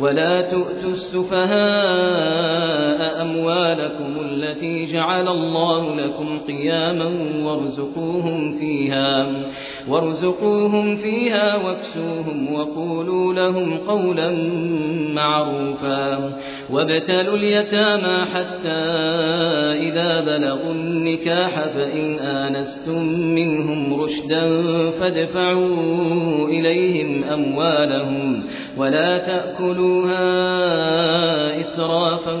ولا تؤتوا السفهاء أموالكم التي جعل الله لكم قياما وارزقوهم فيها وارزقوهم فيها واكسوهم وقولوا لهم قولا معروفا وابتلوا اليتامى حتى إذا بلغوا النكاح فإن آنستم منهم رشدا فادفعوا إليهم أموالهم ولا تأكلوها إسرافا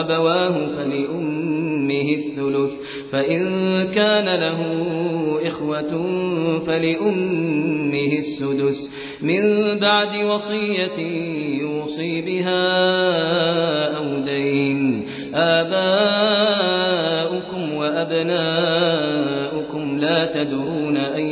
أبواه فلأمه الثلث فإن كان له إخوة فلأمه السدس. من بعد وصية يوصي بها أو دين آباؤكم وأبناؤكم لا تدرون أيهم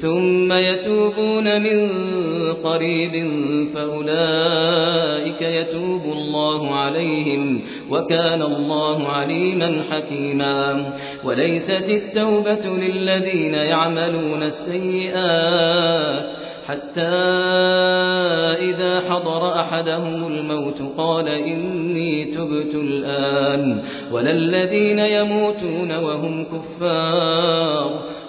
ثم يتوبون من قريب فأولئك يتوب الله عليهم وكان الله عليما حكيما. وليست التوبة للذين يعملون السيئات حتى إذا حضر أحدهم الموت قال إني تبت الآن. ولا الذين يموتون وهم كفار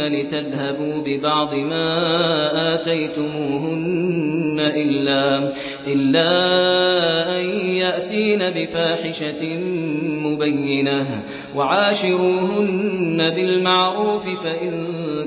لتذهبوا ببعض ما آتيتموهن إلا, إلا أن يأتين بفاحشة مبينة وعاشروهن بالمعروف فإن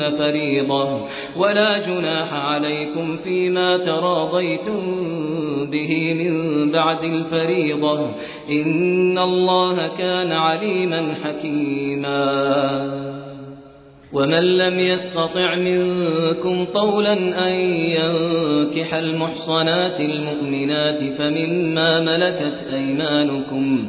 فريضة ولا جناح عليكم فيما تراضيتم به من بعد الفريضة إن الله كان عليما حكيما. ومن لم يستطع منكم طولا أن ينكح المحصنات المؤمنات فمما ملكت أيمانكم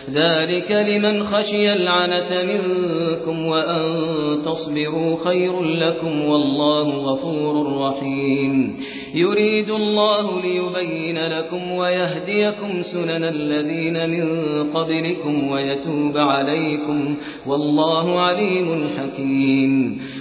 ذلك لمن خشي العنة منكم وأن تصبروا خير لكم والله غفور رحيم يريد الله ليبين لكم ويهديكم سنن الذين من قبلكم ويتوب عليكم والله عليم حكيم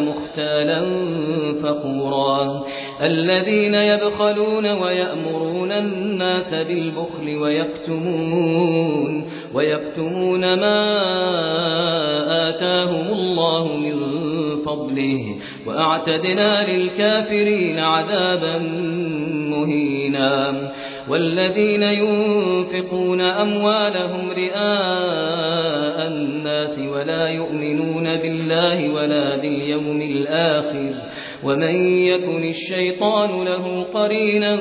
مختالا فخورا. الذين يبخلون ويأمرون الناس بالبخل ويكتمون ويكتمون ما آتاهم الله من فضله وأعتدنا للكافرين عذابا مهينا. والذين ينفقون أموالهم رئاء الناس ولا يؤمنون بالله ولا باليوم الآخر. ومن يكن الشيطان له قرينا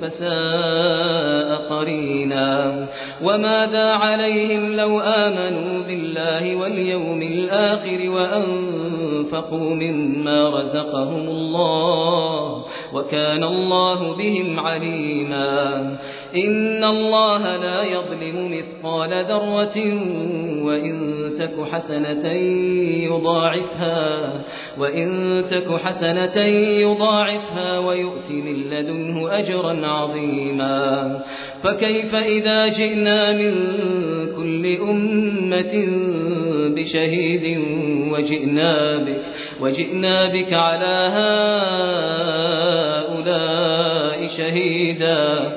فساء قرينا. وماذا عليهم لو آمنوا بالله واليوم الآخر وأنفقوا مما رزقهم الله وكان الله بهم عليما. إن الله لا يظلم مثقال ذرة وإن تك حسنة يضاعفها وإن تك حسنة يضاعفها ويؤتي من لدنه أجرا عظيما. فكيف إذا جئنا من كل أمة بشهيد وجئنا بك وجئنا بك على هؤلاء شهيدا؟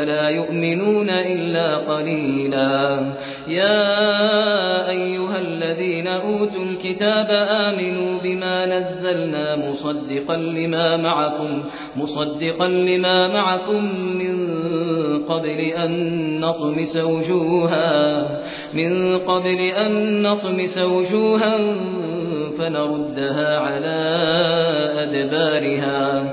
فلا يؤمنون إلا قليلا. يا أيها الذين أوتوا الكتاب آمنوا بما نزلنا مصدقا لما معكم مصدقا لما معكم من قبل أن نطمس وجوها من قبل أن نطمس وجوها فنردها على أدبارها.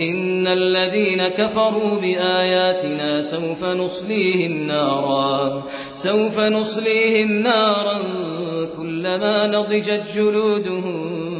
إن الذين كفروا بآياتنا سوف نصليهم نارا سوف نصليهم نارا كلما نضجت جلودهم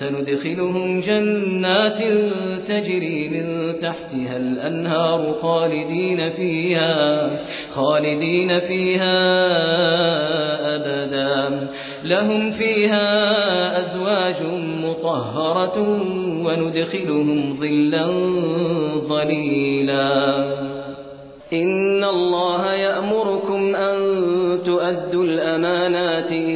سندخلهم جنات تجري من تحتها الأنهار خالدين فيها خالدين فيها أبدا. لهم فيها أزواج مطهرة وندخلهم ظلا ظليلا. إن الله يأمركم أن تؤدوا الأمانات إلى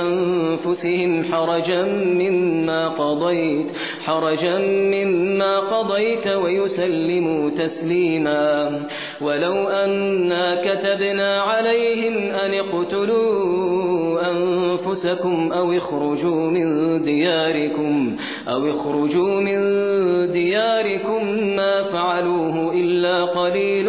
أنفسهم حرجا مما قضيت حرجا مما قضيت ويسلموا تسليما. ولو أنا كتبنا عليهم أن اقتلوا أنفسكم أو اخرجوا من دياركم أو اخرجوا من دياركم ما فعلوه إلا قليل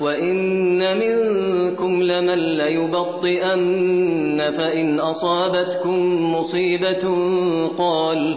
وإن منكم لمن ليبطئن فإن أصابتكم مصيبة قال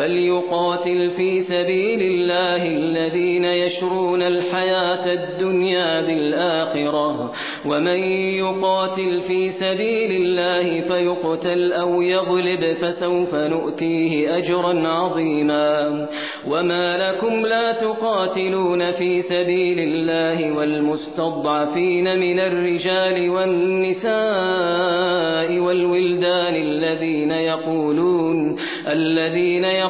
فليقاتل في سبيل الله الذين يشرون الحياة الدنيا بالآخرة. ومن يقاتل في سبيل الله فيقتل أو يغلب فسوف نؤتيه أجرا عظيما. وما لكم لا تقاتلون في سبيل الله والمستضعفين من الرجال والنساء والولدان الذين يقولون الذين يقولون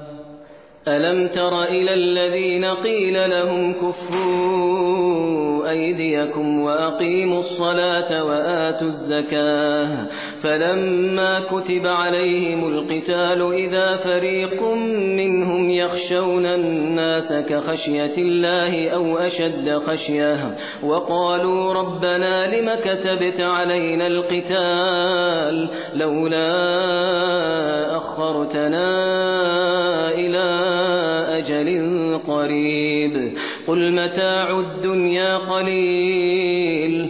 ألم تر إلى الذين قيل لهم كفوا أيديكم وأقيموا الصلاة وآتوا الزكاة فلما كتب عليهم القتال إذا فريق منهم يخشون الناس كخشية الله أو أشد خشية وقالوا ربنا لم كتبت علينا القتال لولا أخرتنا إلى أجل قريب قل متاع الدنيا قليل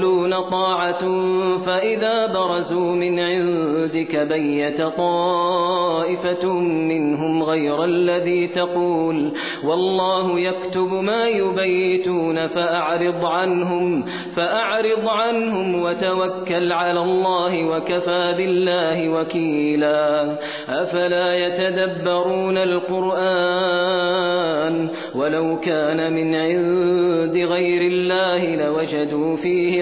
ويقولون طاعة فإذا برزوا من عندك بيت طائفة منهم غير الذي تقول والله يكتب ما يبيتون فأعرض عنهم فأعرض عنهم وتوكل على الله وكفى بالله وكيلا. أفلا يتدبرون القرآن؟ ولو كان من عند غير الله لوجدوا فيه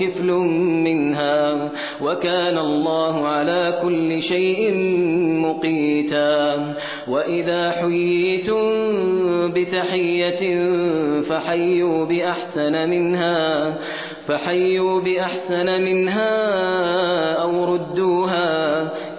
كفل منها وكان الله على كل شيء مقيتا وإذا حييتم بتحية فحيوا بأحسن منها فحيوا بأحسن منها أو ردوها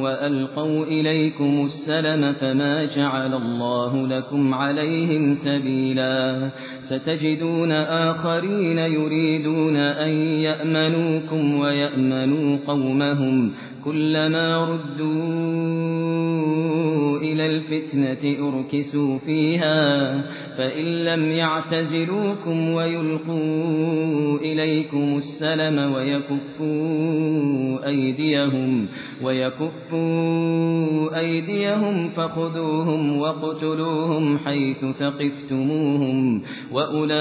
وألقوا إليكم السلم فما جعل الله لكم عليهم سبيلا. ستجدون آخرين يريدون أن يأمنوكم ويأمنوا قومهم. كلما ردوا إلى الفتنة أركسوا فيها فإن لم يعتزلوكم ويلقوا إليكم السلم ويكفوا أيديهم ويكفوا أيديهم فخذوهم واقتلوهم حيث ثقفتموهم وأولئكم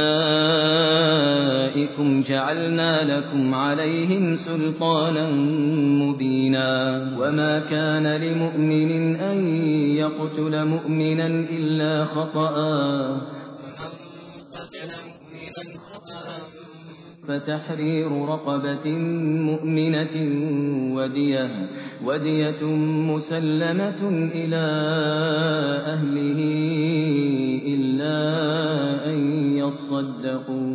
جعلنا لكم عليهم سلطانا مبينا. وما كان لمؤمن أن يقتل مؤمنا إلا خطأ. فتحرير رقبة مؤمنة ودية, ودية مسلمة إلى أهله إلا أن يصدقوا.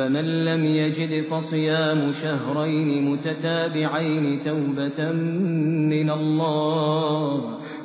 فمن لم يجد فصيام شهرين متتابعين توبة من الله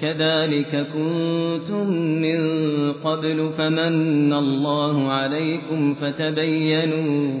كذلك كنتم من قبل فمن الله عليكم فتبينوا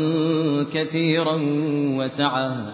كثيرا وسعه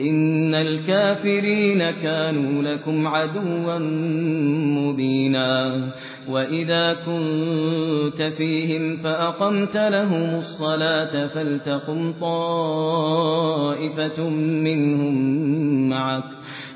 إن الكافرين كانوا لكم عدوا مبينا وإذا كنت فيهم فأقمت لهم الصلاة فلتقم طائفة منهم معك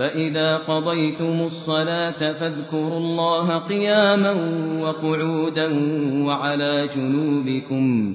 فإذا قضيتم الصلاة فاذكروا الله قياما وقعودا وعلى جنوبكم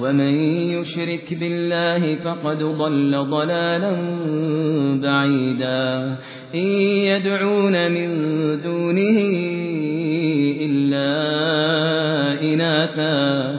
ومن يشرك بالله فقد ضل ضلالا بعيدا إن يدعون من دونه إلا إناثا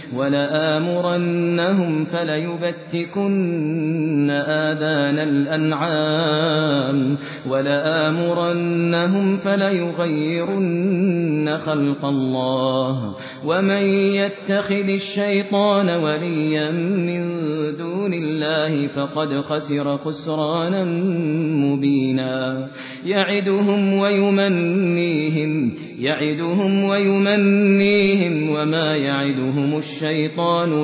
ولآمرنهم فليبتكن آذان الأنعام ولآمرنهم فليغيرن خلق الله ومن يتخذ الشيطان وليا من دون الله فقد خسر خسرانا مبينا يعدهم ويمنيهم يعدهم ويمنيهم وما يعدهم الشيطان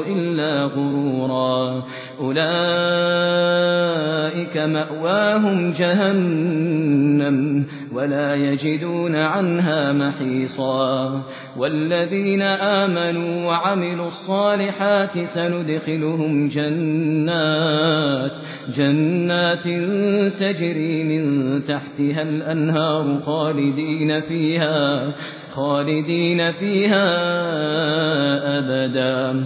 إلا غرورا أولئك مأواهم جهنم ولا يجدون عنها محيصا والذين آمنوا وعملوا الصالحات سندخلهم جنات جنات تجري من تحتها الأنهار خالدين فيها خالدين فيها أبدا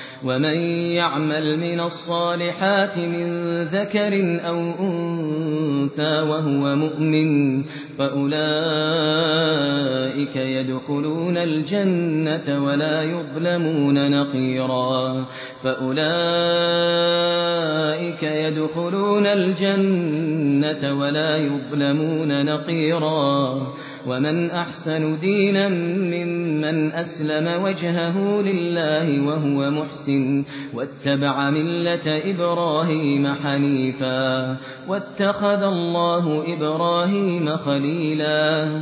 ومن يعمل من الصالحات من ذكر أو أنثى وهو مؤمن فأولئك يدخلون الجنة ولا يظلمون نقيرا فأولئك يدخلون الجنة ولا يظلمون نقيرا ومن أحسن دينا ممن أسلم وجهه لله وهو محسن واتبع ملة إبراهيم حنيفا واتخذ الله إبراهيم خليلا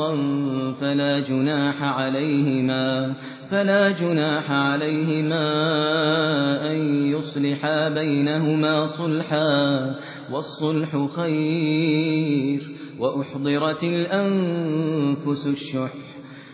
فلا جناح عليهما فلا جناح عليهما أن يصلحا بينهما صلحا والصلح خير وأحضرت الأنفس الشح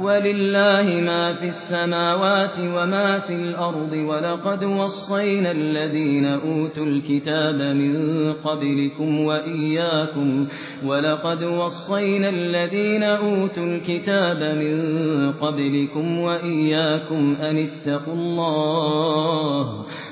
ولله ما في السماوات وما في الأرض ولقد وصينا الذين أوتوا الكتاب من قبلكم وإياكم ولقد وصينا الذين أوتوا الكتاب من قبلكم وإياكم أن اتقوا الله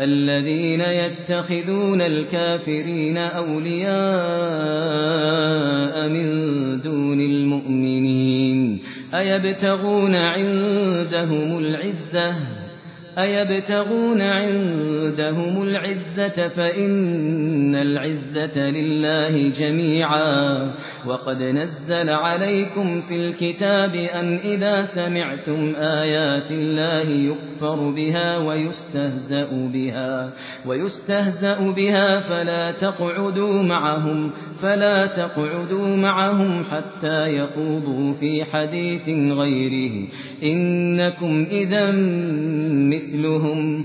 الذين يتخذون الكافرين أولياء من دون المؤمنين أيبتغون عندهم العزة؟ أيبتغون عندهم العزة فإن العزة لله جميعا وقد نزل عليكم في الكتاب أن إذا سمعتم آيات الله يكفر بها ويستهزأ بها ويستهزأ بها فلا تقعدوا معهم فلا تقعدوا معهم حتى يخوضوا في حديث غيره. إنكم إذا مثلهم.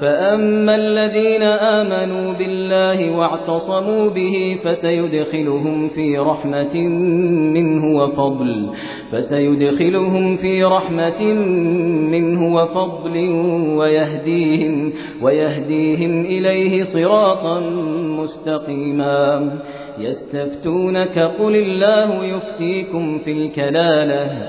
فأما الذين آمنوا بالله واعتصموا به فسيدخلهم في رحمة منه وفضل فسيدخلهم في رحمة منه وفضل ويهديهم ويهديهم إليه صراطا مستقيما يستفتونك قل الله يفتيكم في الكلالة